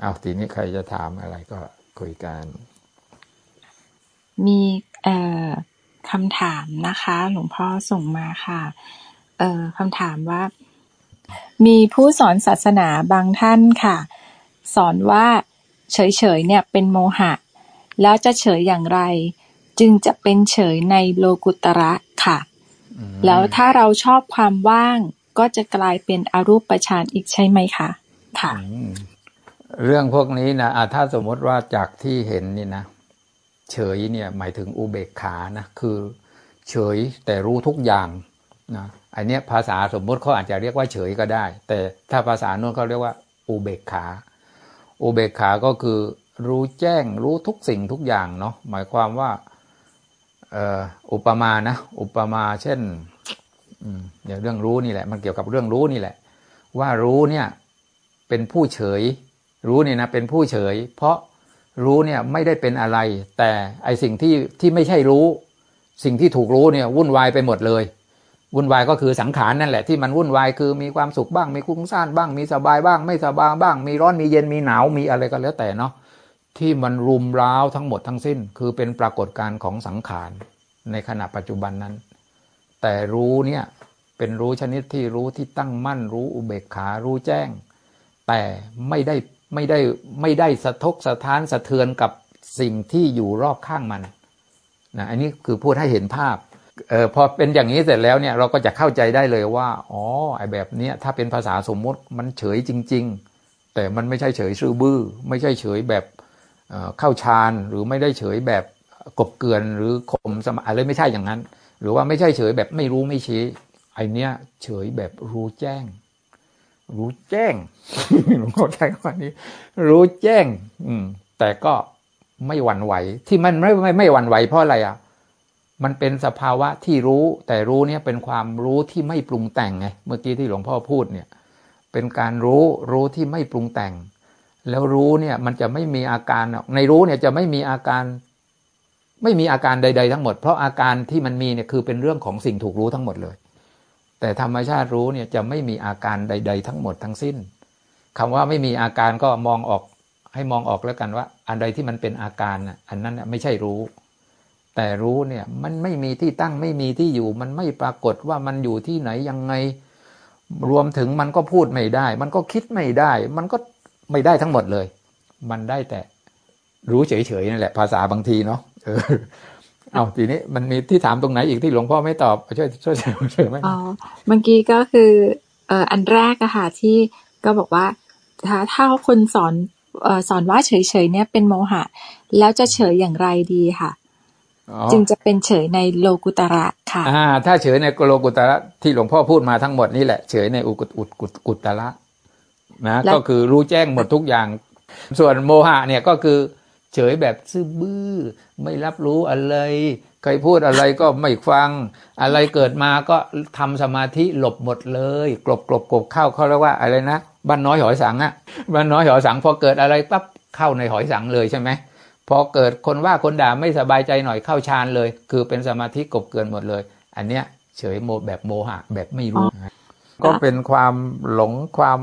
เอาทีนี้ใครจะถามอะไรก็คุยกัน มีเอ่อคำถามนะคะ หลวงพ่อส่งมาค่ะ เอ่อคำถามว่า มีผู้สอนศาสนาบางท่านค่ะ สอนว่าเฉยๆเนี่ยเป็นโมหะ แล้วจะเฉยอย่างไร จึงจะเป็นเฉยในโลกุตระค่ะ แล้วถ้าเราชอบความว่างก็จะกลายเป็นอรูปฌานอีกใช่ไหมคะ ค่ะ เรื่องพวกนี้นะะถ้าสมมติว่าจากที่เห็นนี่นะ เฉยเนี่ยหมายถึงอุเบกขานะ คือ เฉยแต่รู้ทุกอย่างนะอันเนี้ยภาษาสมมติเขาอาจจะเรียกว่าเฉยก็ได้ แต่ถ้าภาษาโน้นเขาเรียกว่า อุเบกขา อุเบกขาก็คือรู้แจ้งรู้ทุกสิ่งทุกอย่างเนาะหมายความว่าอุปมานะอุปมาเช่นเดี๋ยวเรื่องรู้นี่แหละ มันเกี่ยวกับเรื่องรู้นี่แหละ ว่ารู้เนี่ยเป็นผู้เฉย รู้เนี่ยนะเป็นผู้เฉย เพราะรู้เนี่ยไม่ได้เป็นอะไร แต่ไอสิ่งที่ที่ไม่ใช่รู้ สิ่งที่ถูกรู้เนี่ยวุ่นวายไปหมดเลยวุ่นวายก็คือสังขารนั่นแหละที่มันวุ่นวายคือมีความสุขบ้างมีคุ้งซ่านบ้างมีสบายบ้าง ไม่สบายบ้าง มีร้อนมีเย็นมีหนาวมีอะไรก็แล้วแต่เนาะที่มันรุมร้าวทั้งหมดทั้งสิ้น คือเป็นปรากฏการณ์ของสังขารในขณะปัจจุบันนั้น แต่รู้เนี่ยเป็นรู้ชนิดที่รู้ที่ตั้งมั่นรู้อุเบกขารู้แจ้ง แต่ไม่ได้ ไม่ได้ไม่ได้สะทกสะท้านสะเทือนกับสิ่งที่อยู่รอบข้างมันนะอันนี้คือพูดให้เห็นภาพเออพอเป็นอย่างนี้เสร็จแล้วเนี่ยเราก็จะเข้าใจได้เลยว่าอ๋อไอแบบเนี้ยถ้าเป็นภาษาสมมติมันเฉยจริง ๆ แต่มันไม่ใช่เฉยซื่อบื้อ ไม่ใช่เฉยแบบเข้าฌานหรือไม่ได้เฉยแบบกบเกลือนหรือข่มสมาอะไรไม่ใช่อย่างนั้น หรือว่าไม่ใช่เฉยแบบไม่รู้ไม่ชี้ไอเนี้ยเฉยแบบรู้แจ้ง รู้แจ้งหลวงพ่อใช้คำนี้ รู้แจ้ง อืม แต่ก็ไม่หวั่นไหว ที่มันไม่ไม่ไม่หวั่นไหวเพราะอะไรอะ มันเป็นสภาวะที่รู้ แต่รู้เนี่ยเป็นความรู้ที่ไม่ปรุงแต่งไงเมื่อกี้ที่หลวงพ่อพูดเนี่ย เป็นการรู้รู้ที่ไม่ปรุงแต่ง แล้วรู้เนี่ย มันจะไม่มีอาการในรู้เนี่ยจะไม่มีอาการ ไม่มีอาการใด ๆ ทั้งหมด เพราะอาการที่มันมีเนี่ยคือเป็นเรื่องของสิ่งถูกรู้ทั้งหมดเลย แต่ธรรมชาติรู้เนี่ยจะไม่มีอาการใด ๆ ทั้งหมดทั้งสิ้นคำว่าไม่มีอาการก็มองออกให้มองออกแล้วกันว่า อันใดที่มันเป็นอาการอันนั้นไม่ใช่รู้ แต่รู้เนี่ยมันไม่มีที่ตั้งไม่มีที่อยู่ มันไม่ปรากฏว่ามันอยู่ที่ไหนยังไง รวมถึงมันก็พูดไม่ได้ มันก็คิดไม่ได้ มันก็ไม่ได้ทั้งหมดเลย มันได้แต่รู้เฉยๆนั่นแหละภาษาบางทีเนาะ เออเอาทีนี้มันมีที่ถามตรงไหนอีกที่หลวงพ่อไม่ตอบช่วยช่วยช่วยไหมอ๋อเมื่อกี้ก็คือเอ่ออันแรกอะค่ะที่ก็บอกว่า ถ้าถ้าคนสอนเอ่อสอนว่าเฉยๆเนี่ยเป็นโมหะ แล้วจะเฉยอย่างไรดีค่ะจึงจะเป็นเฉยในโลกุตระค่ะอ่าถ้าเฉยในโลกุตระที่หลวงพ่อพูดมาทั้งหมดนี่แหละเฉยในอุกุตกุตระนะ ก็คือรู้แจ้งหมดทุกอย่าง ส่วนโมหะเนี่ยก็คือเฉยแบบซื่อบื้อ ไม่รับรู้อะไร ใครพูดอะไรก็ไม่ฟัง อะไรเกิดมาก็ทำสมาธิหลบหมดเลย กลบกลบกลบเข้าเขาเรียกว่าอะไรนะบ้านน้อยหอยสังอะบ้านน้อยหอยสังพอเกิดอะไรปั๊บเข้าในหอยสังเลยใช่ไหมพอเกิดคนว่าคนด่าไม่สบายใจหน่อยเข้าฌานเลย คือเป็นสมาธิกบเกินหมดเลย อันเนี้ยเฉยโมแบบโมหะแบบไม่รู้ ก็เป็นความหลงความ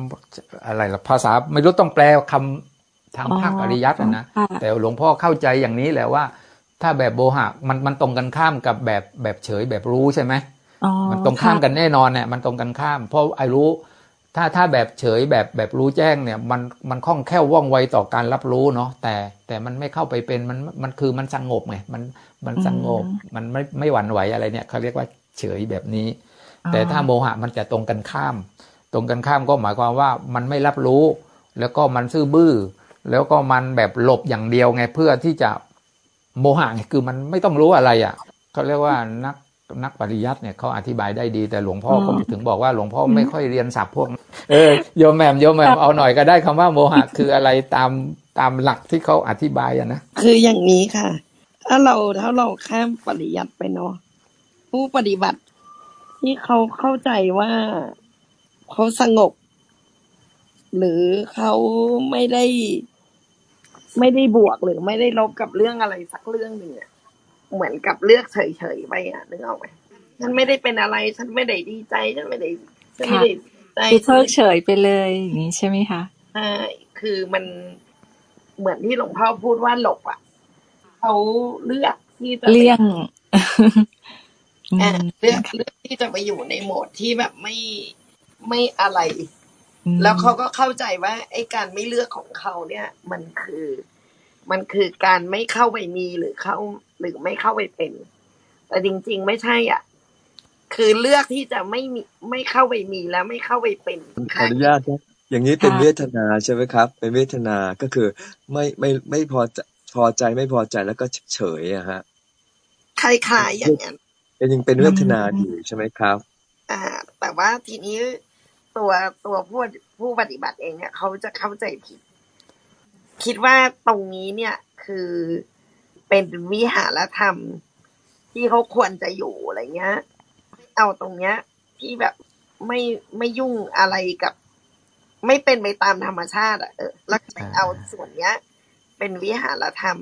อะไรล่ะภาษาไม่รู้ต้องแปลคำทางภาคปริยัตินะ แต่หลวงพ่อเข้าใจอย่างนี้แหละว่า ถ้าแบบโบหะมันมันตรงกันข้ามกับแบบแบบเฉยแบบรู้ใช่ไหมมันตรงข้ามกันแน่นอนเนี่ยมันตรงกันข้าม เพราะไอ้รู้ ถ้าถ้าแบบเฉยแบบแบบรู้แจ้งเนี่ย มันมันคล่องแคล่วว่องไวต่อการรับรู้เนาะแต่แต่มันไม่เข้าไปเป็นมันมันคือมันสงบไงมันมันสงบมันไม่ไม่หวั่นไหวอะไรเนี่ยเขาเรียกว่าเฉยแบบนี้ แต่ถ้าโมหะมันจะตรงกันข้าม ตรงกันข้ามก็หมายความว่ามันไม่รับรู้ แล้วก็มันซื่อบื้อ แล้วก็มันแบบหลบอย่างเดียวไงเพื่อที่จะ โมหะคือมันไม่ต้องรู้อะไรอะเขาเรียกว่านักนักปริยัติเนี่ยเขาอธิบายได้ดีแต่หลวงพ่อก็ถึงบอกว่าหลวงพ่อไม่ค่อยเรียนศัพท์พวก เออโยมแมมโยมแมมเอาหน่อยก็ได้คำว่าโมหะคืออะไรตามตามหลักที่เขาอธิบายอะนะคืออย่างนี้ค่ะ ถ้าเราถ้าเราข้ามปริยัติไปเนาะผู้ปฏิบัติ ที่เขาเข้าใจว่าเขาสงบ หรือเขาไม่ได้ ไม่ได้บวกหรือไม่ได้ลบกับเรื่องอะไรสักเรื่องหนึ่งอะเหมือนกับเลือกเฉยๆไปอะนึกออกไหมฉันไม่ได้เป็นอะไร ฉันไม่ได้ดีใจฉันไม่ได้ฉันไม่ได้ใจเพิกเฉยไปเลยอย่างนี้ใช่ไหมคะใช่คือมันเหมือนที่หลวงพ่อพูดว่าหลบอะเขาเลือกที่จะไปเลี่ยงอือ่ามเลือกค่ะเลือกที่จะไปอยู่ในโหมดที่แบบไม่ไม่อะไรอืม แล้วเขาก็เข้าใจว่า ไอ้การไม่เลือกของเขาเนี่ย มันคือ มันคือการไม่เข้าไปมีหรือเข้าหรือไม่เข้าไปเป็น แต่จริง ๆ ไม่ใช่อะ คือเลือกที่จะไม่มีไม่เข้าไปมีแล้วไม่เข้าไปเป็นขอค่ะอนุญาตนะอย่างนี้เป็นค่ะเวทนาใช่ไหมครับ เป็นเวทนาก็คือ ไม่ไม่ไม่พอใจพอใจไม่พอใจแล้วก็เฉยๆอะฮะคล้ายๆอย่างนั้นเป็นยังเป็นเวทนาอืมอยู่ใช่ไหมครับ อ่า แต่ว่าทีนี้ ตัวตัวผู้ผู้ปฏิบัติเองเนี่ยเขาจะเข้าใจผิด คิดว่าตรงนี้เนี่ยคือเป็นวิหารธรรม ที่เขาควรจะอยู่อะไรเงี้ย เอาตรงเนี้ย ที่แบบไม่ไม่ยุ่งอะไรกับ ไม่เป็นไปตามธรรมชาติอะเออแล้วไปเอาส่วนเนี้ย เป็นวิหารธรรม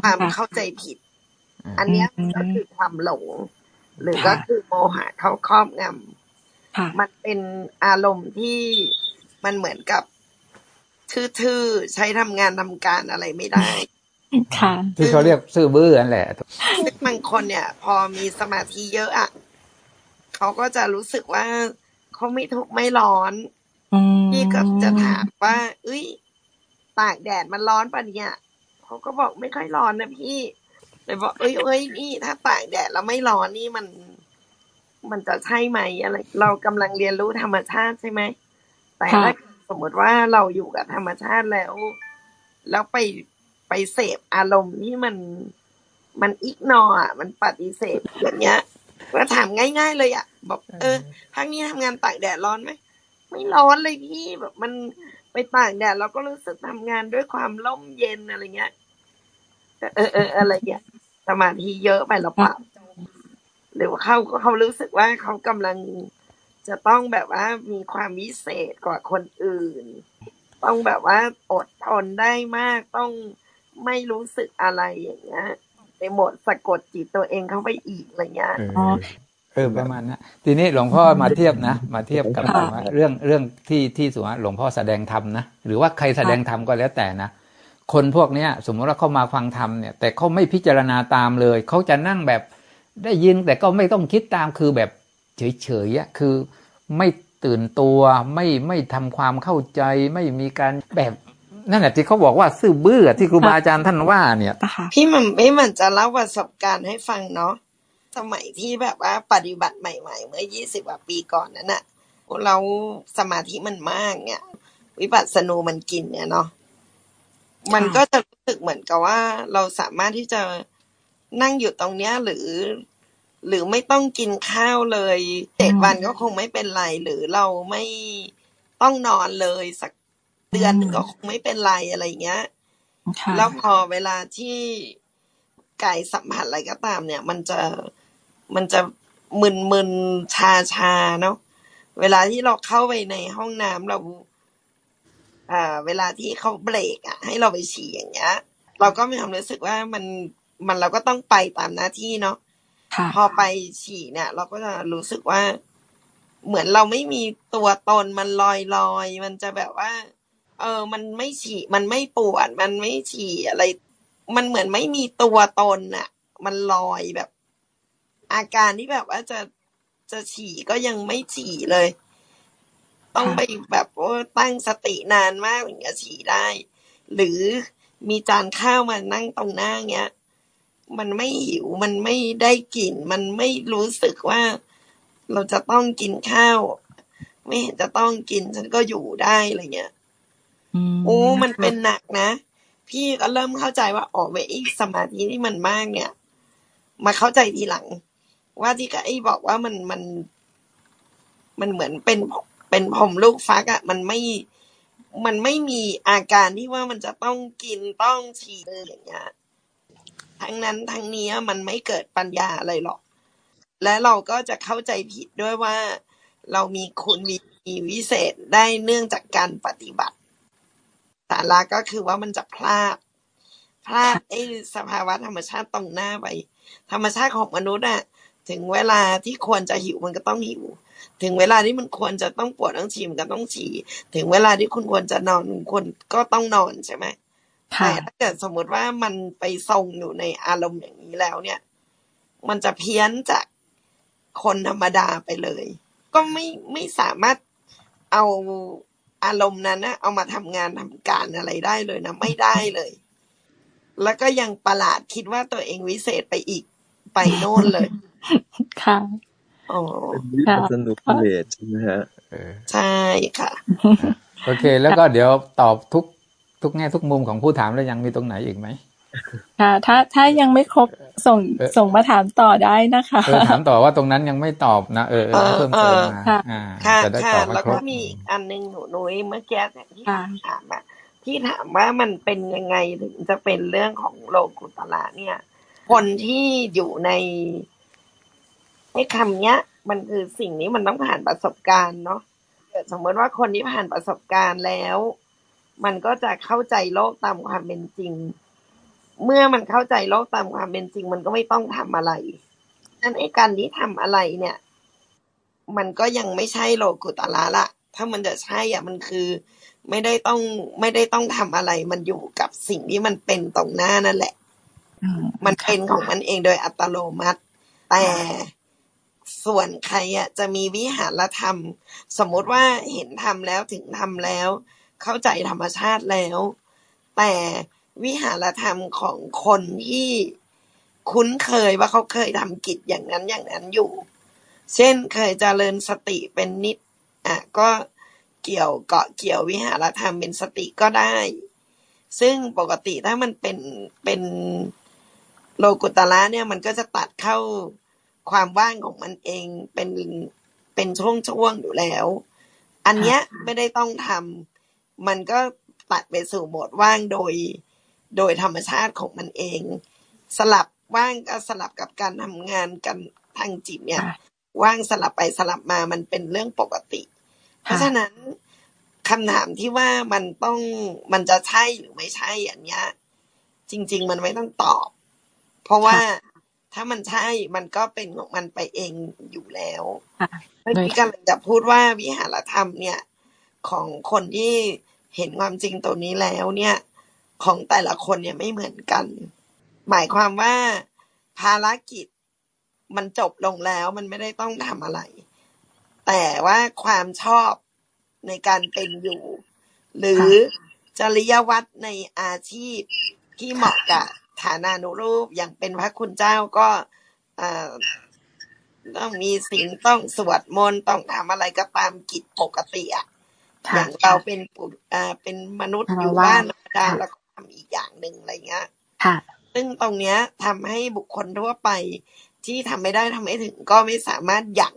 ความค่ะเข้าใจผิดอืมอันเนี้ยอืมก็คือความหลง หรือค่ะก็คือโมหะเขาครอบงำค่ะ มันเป็นอารมณ์ที่มันเหมือนกับทื่อๆ ใช้ทำงานทำการอะไรไม่ได้ค่ะที่เขาเรียกซื่อบื้อนั่นแหละซึ่งบางคนเนี่ย พอมีสมาธิเยอะอะเขาก็จะรู้สึกว่าเขาไม่ทุกข์ไม่ร้อนอืมพี่ก็จะถามว่า เอ้ย ตากแดดมันร้อนปะเนี่ยเขาก็บอกไม่ค่อยร้อนนะพี่เลยบอกเอ้ยเอ้ยนี่ถ้าตากแดดแล้วไม่ร้อนนี่มัน มันจะใช่ไหมอะไรเรากำลังเรียนรู้ธรรมชาติใช่ไหมแต่ค่ะถ้าสมมติว่าเราอยู่กับธรรมชาติแล้ว แล้วไปไปเสพอารมณ์ที่มันมันอิกนออะมันปฏิเสธอย่างเงี้ยก็ถามง่าย ๆ เลยอะบอกเออพักนี้ทำงานตากแดดร้อนไหมไม่ร้อนเลยพี่แบบมันไปตากแดดเราก็รู้สึกทำงานด้วยความร่มเย็นอะไรเงี้ยเออเอออะไรเงี้ยสมาธิเยอะไปหรือเปล่า หรือว่าเขาเขารู้สึกว่าเขากำลังจะต้องแบบว่ามีความวิเศษกว่าคนอื่น ต้องแบบว่าอดทนได้มากต้องไม่รู้สึกอะไรอย่างเงี้ยในโหมดสะกดจิตตัวเองเข้าไปอีกอะไรเงี้ยเอออ๋อเออประมาณนั้นทีนี้หลวงพ่อมาเทียบนะ มาเทียบกับค่ะว่าเรื่องเรื่องที่ที่สมมติว่าหลวงพ่อแสดงธรรมนะหรือว่าใครแสดงธรรมก็แล้วแต่นะคนพวกเนี้ย สมมติว่าเขามาฟังธรรมเนี่ยแต่เขาไม่พิจารณาตามเลยเขาจะนั่งแบบ ได้ยินแต่ก็ไม่ต้องคิดตามคือแบบเฉยๆคือไม่ตื่นตัวไม่ไม่ทำความเข้าใจไม่มีการแบบนั่นแหละที่เขาบอกว่าซื่อบื้อที่ครูบาอาจารย์ท่านว่าเนี่ยพี่มันไม่มันจะเล่าประสบการณ์ให้ฟังเนาะสมัยที่แบบว่าปฏิบัติใหม่ๆ เมื่อยี่สิบกว่าปีก่อนนั้นน่ะเราสมาธิมันมากเนี่ยวิปัสสนูมันกินเนี่ยเนาะมันก็จะรู้สึกเหมือนกับว่าเราสามารถที่จะ นั่งอยู่ตรงเนี้ยหรือ หรือไม่ต้องกินข้าวเลยเจ็ดวันก็คงไม่เป็นไร หรือเราไม่ต้องนอนเลยสักเดือนหนึ่งก็คงไม่เป็นไรอะไรอย่างเงี้ยค่ะแล้วพอเวลาที่กายสัมผัสอะไรก็ตาม เนี่ย มันจะมันจะมึนมึนชาชาๆเนาะเวลาที่เราเข้าไปในห้องน้ำเราอ่าเวลาที่เขาเบรกอะ ให้เราไปฉี่อย่างเงี้ย เราก็มีความรู้สึกว่ามัน มันเราก็ต้องไปตามหน้าที่เนาะค่ะพอไปฉี่เนี่ย เราก็จะรู้สึกว่า เหมือนเราไม่มีตัวตนมันลอยลอยๆมันจะแบบว่า เออ มันไม่ฉี่มันไม่ปวดมันไม่ฉี่อะไร มันเหมือนไม่มีตัวตนอะมันลอยแบบ อาการที่แบบว่าจะจะฉี่ก็ยังไม่ฉี่เลย ต้องไปแบบว่าตั้งสตินานมากถึงจะฉี่ได้ หรือมีจานข้าวมานั่งตรงหน้าเงี้ย มันไม่หิว มันไม่ได้กลิ่น มันไม่รู้สึกว่า เราจะต้องกินข้าว ไม่เห็นจะต้องกิน ฉันก็อยู่ได้อะไรเงี้ยอืมโอ้มันเป็นหนักนะ พี่ก็เริ่มเข้าใจว่าอ๋อเวอีสมาธิที่มันมากเนี่ย มาเข้าใจทีหลัง ว่าที่กับไอ้บอกว่ามันมัน มันเหมือนเป็นเป็นผมลูกฟักอะมันไม่มันไม่มีอาการที่ว่ามันจะต้องกินต้องฉี่เลยอย่างเงี้ย ทั้งนั้นทั้งนี้มันไม่เกิดปัญญาอะไรหรอก และเราก็จะเข้าใจผิดด้วยว่า เรามีคุณมีมีวิเศษได้เนื่องจากการปฏิบัติสาระก็คือว่ามันจะพลาด พลาดไอ้สภาวะธรรมชาติตรงหน้าไปธรรมชาติของมนุษย์อะถึงเวลาที่ควรจะหิวมันก็ต้องหิว ถึงเวลาที่มันควรจะต้องปวดต้องฉี่มันก็ต้องฉี่ ถึงเวลาที่คุณควรจะนอนคุณก็ต้องนอนใช่ไหม แต่ถ้าเกิดสมมติว่ามันไปทรงอยู่ในอารมณ์อย่างนี้แล้วเนี่ย มันจะเพี้ยนจากคนธรรมดาไปเลย ก็ไม่ไม่สามารถเอาอารมณ์นั้นนะเอามาทำงานทำการอะไรได้เลยนะ ไม่ได้เลย แล้วก็ยังประหลาดคิดว่าตัวเองวิเศษไปอีกไปโน่นเลย ค่ะอ๋อเป็นวิปัสสนุกิเลสใช่ไหมฮะเออใช่ค่ะ โอเค แล้วก็เดี๋ยวตอบทุก ทุกแง่ทุกมุมของผู้ถามแล้วยังมีตรงไหนอีกไหมค่ะ ถ้าถ้ายังไม่ครบส่งเออส่งมาถามต่อได้นะคะเออถามต่อว่าตรงนั้นยังไม่ตอบนะเออเออเพิ่มเติมมาค่ะอ่าค่ะจะได้ค่ะตอบให้แล้วครก็บมีอีกอันหนึ่งหนูนุ้ยเมื่อกี้เนี่ยที่ค่ะถามอะที่ถามว่ามันเป็นยังไงถึงจะเป็นเรื่องของโลกุตละเนี่ย คนที่อยู่ในไอ้คำเนี้ย มันคือสิ่งนี้มันต้องผ่านประสบการณ์เนาะเกิดสมมติว่าคนที่ผ่านประสบการณ์แล้ว มันก็จะเข้าใจโลกตามความเป็นจริง เมื่อมันเข้าใจโลกตามความเป็นจริง มันก็ไม่ต้องทำอะไรนั่นไอ้การที่ทำอะไรเนี่ย มันก็ยังไม่ใช่โลกุตละละ ถ้ามันจะใช่อะมันคือไม่ได้ต้องไม่ได้ต้องทำอะไร มันอยู่กับสิ่งที่มันเป็นตรงหน้านั่นแหละอืมมันเป็นของมันเองโดยอัตโนมัติ แต่ส่วนใครอะจะมีวิหารธรรม สมมุติว่าเห็นทำแล้วถึงทำแล้ว เข้าใจธรรมชาติแล้ว แต่วิหารธรรมของคนที่คุ้นเคยว่าเขาเคยทำกิจอย่างนั้นอย่างนั้นอยู่ เช่นเคยเจริญสติเป็นนิดอะก็เกี่ยวเกาะเกี่ยววิหารธรรมเป็นสติก็ได้ ซึ่งปกติถ้ามันเป็นเป็นโลกุตละเนี่ยมันก็จะตัดเข้าความว่างของมันเองเป็นเป็นช่วงๆอยู่แล้ว อันเนี้ยไม่ได้ต้องทำ มันก็ตัดไปสู่โหมดว่างโดย โดยธรรมชาติของมันเอง สลับว่างก็สลับกับการทำงานกันทางจิตเนี่ยค่ะว่างสลับไปสลับมามันเป็นเรื่องปกติ เพราะฉะนั้นคำถามที่ว่ามันต้องมันจะใช่หรือไม่ใช่อันเนี้ยจริง ๆ มันไม่ต้องตอบ เพราะว่าถ้ามันใช่มันก็เป็นของมันไปเองอยู่แล้วค่ะเมื่อกี้กำลังจะพูดว่าวิหารธรรมเนี่ย ของคนที่เห็นความจริงตัวนี้แล้วเนี่ย ของแต่ละคนเนี่ยไม่เหมือนกัน หมายความว่าภารกิจมันจบลงแล้วมันไม่ได้ต้องทำอะไร แต่ว่าความชอบในการเป็นอยู่ หรือจริยวัตรในอาชีพที่เหมาะกับฐานานุรูปอย่างเป็นพระคุณเจ้าก็ต้องมีศีลต้องสวดมนต์ต้องทำอะไรก็ตามกิจปกติอะ อค่ะย่างเราเป็นปุอ่าเป็นมนุษย์คารวะอยู่บ้านธรรมดาค่ะแล้วก็ทำอีกอย่างหนึ่งอะไรเงี้ยค่ะซึ่งตรงเนี้ยทำให้บุคคลทั่วไปที่ทำไม่ได้ทำไม่ถึงก็ไม่สามารถหยั่ง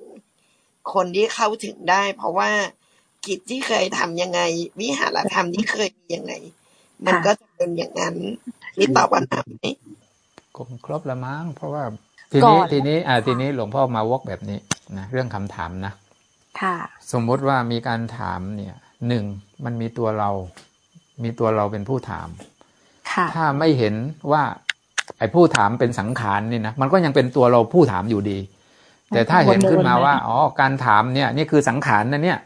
คนที่เข้าถึงได้ เพราะว่ากิจที่เคยทำยังไง วิหารธรรมที่เคยมียังไง มันค่ะก็จะเป็นอย่างนั้นนี่ตอบคำถามไหมคงครบละมั้งเพราะว่าทีก่นี้อนทีนี้อ่าทีนี้หลวงพ่อมาวกแบบนี้นะเรื่องคำถามนะค่ะ สมมุติว่ามีการถามเนี่ยหนึ่งมันมีตัวเรา มีตัวเราเป็นผู้ถามค่ะถ้าไม่เห็นว่า ไอ้ผู้ถามเป็นสังขารนี่นะมันก็ยังเป็นตัวเราผู้ถามอยู่ดี แต่ถ้าเห็นขึ้นมาว่าอ๋อการถามเนี่ยนี่คือสังขารนะเนี่ย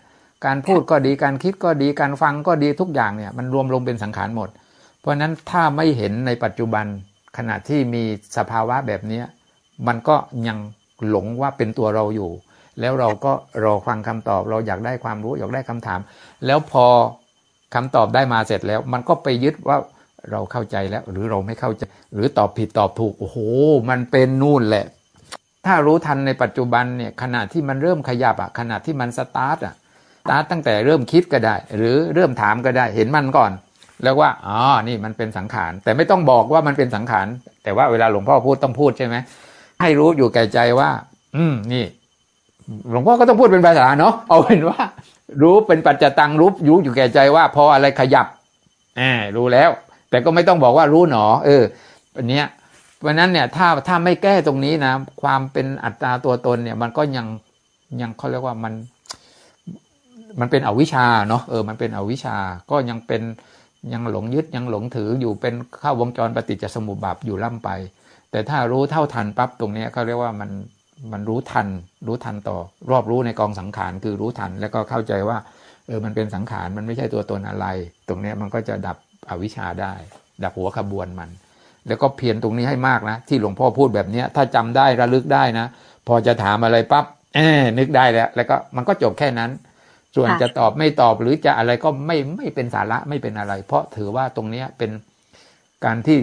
การพูดก็ดีการคิดก็ดีการฟังก็ดีทุกอย่างเนี่ย มันรวมลงเป็นสังขารหมด เพราะฉะนั้นถ้าไม่เห็นในปัจจุบันขณะที่มีสภาวะแบบเนี้ยมันก็ยังหลงว่าเป็นตัวเราอยู่ แล้วเราก็รอฟังคำตอบ เราอยากได้ความรู้อยากได้คำถาม แล้วพอคำตอบได้มาเสร็จแล้ว มันก็ไปยึดว่าเราเข้าใจแล้ว หรือเราไม่เข้าใจ หรือตอบผิดตอบถูก โอ้โห มันเป็นนู่นแหละ ถ้ารู้ทันในปัจจุบันเนี่ยขณะที่มันเริ่มขยับอะขณะที่มันสตาร์ทอะสตาร์ทตั้งแต่เริ่มคิดก็ได้ หรือเริ่มถามก็ได้เห็นมันก่อน แล้วว่าอ๋อนี่มันเป็นสังขาร แต่ไม่ต้องบอกว่ามันเป็นสังขาร แต่ว่าเวลาหลวงพ่อพูดต้องพูดใช่ไหมให้รู้อยู่แก่ใจว่า อืมนี่ หลวงพ่อก็ต้องพูดเป็นภาษาเนาะเอาเป็นว่า รู้เป็นปัจจตังรู้รู้อยู่แก่ใจว่าพออะไรขยับแอบรู้แล้ว แต่ก็ไม่ต้องบอกว่ารู้หนอ เอออันเนี้ยเพราะนั้นเนี่ยถ้าถ้าไม่แก้ตรงนี้นะ ความเป็นอัตราตัวตนเนี่ย มันก็ยังยังเขาเรียกว่ามัน มันเป็นอวิชชาเนาะเออมันเป็นอวิชชาก็ยังเป็นยังหลงยึดยังหลงถืออยู่เป็นเข้าวงจรปฏิจจสมุปบาทอยู่ล่ำไป แต่ถ้ารู้เท่าทันปั๊บตรงเนี้ยเขาเรียกว่ามัน มันรู้ทัน รู้ทันต่อ รอบรู้ในกองสังขารคือรู้ทัน แล้วก็เข้าใจว่าเออมันเป็นสังขารมันไม่ใช่ตัวตนอะไร ตรงนี้มันก็จะดับอวิชชาได้ ดับหัวขบวนมัน แล้วก็เพียรตรงนี้ให้มากนะ ที่หลวงพ่อพูดแบบนี้ถ้าจำได้ระลึกได้นะ พอจะถามอะไรปั๊บเออนึกได้แล้ว แล้วก็มันก็จบแค่นั้น ส่วนจะตอบไม่ตอบหรือจะอะไรก็ไม่ไม่เป็นสาระไม่เป็นอะไร เพราะถือว่าตรงนี้เป็นการที่